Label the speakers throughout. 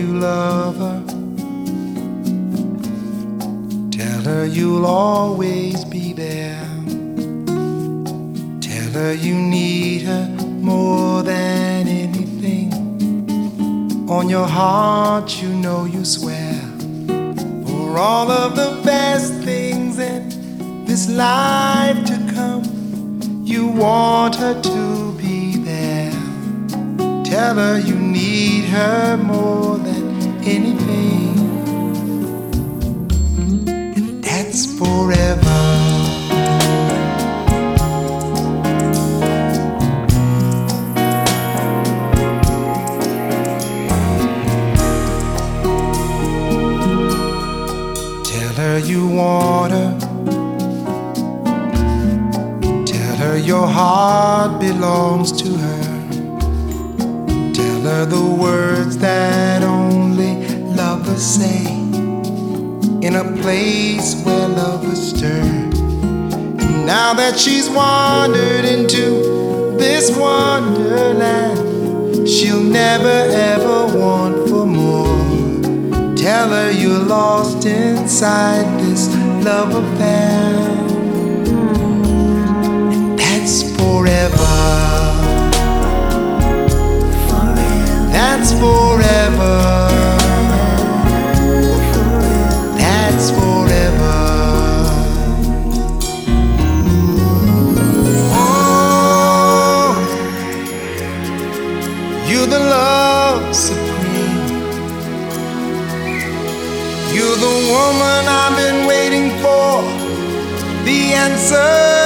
Speaker 1: you love her. Tell her you'll always be there. Tell her you need her more than anything. On your heart, you know you swear for all of the best things in this life to come. You want her to be there. Tell her you need her more than you her. Tell her your heart belongs to her. Tell her the words that only lovers say in a place where lovers stir. And now that she's wandered into this wonderland, she'll never ever want. Tell her you're lost inside this love affair. That's forever. That's forever. Woman I've been waiting for. The answer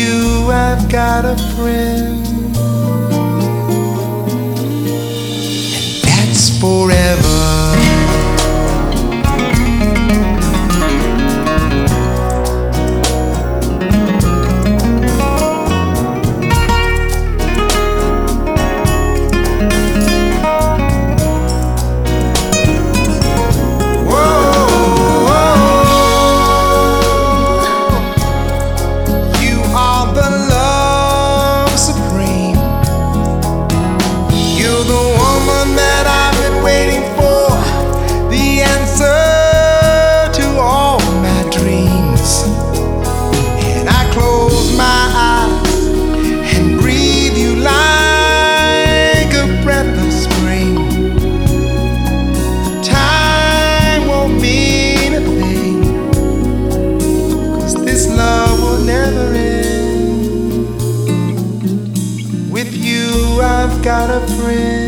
Speaker 1: you, I've got a friend. And that's forever. Friend.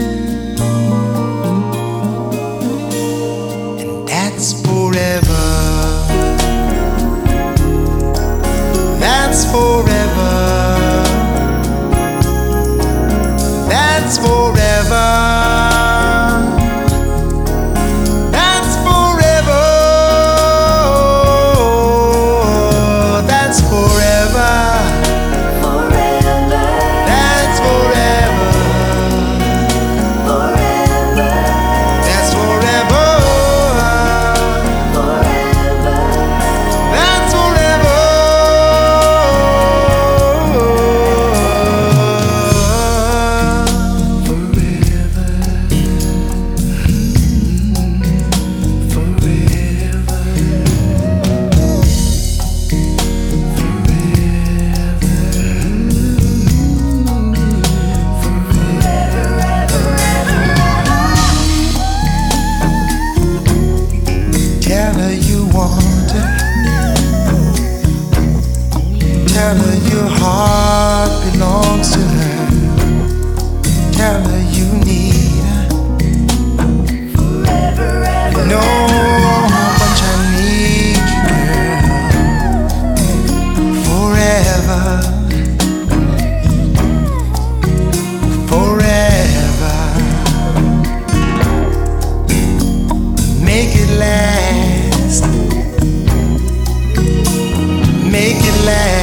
Speaker 1: feeling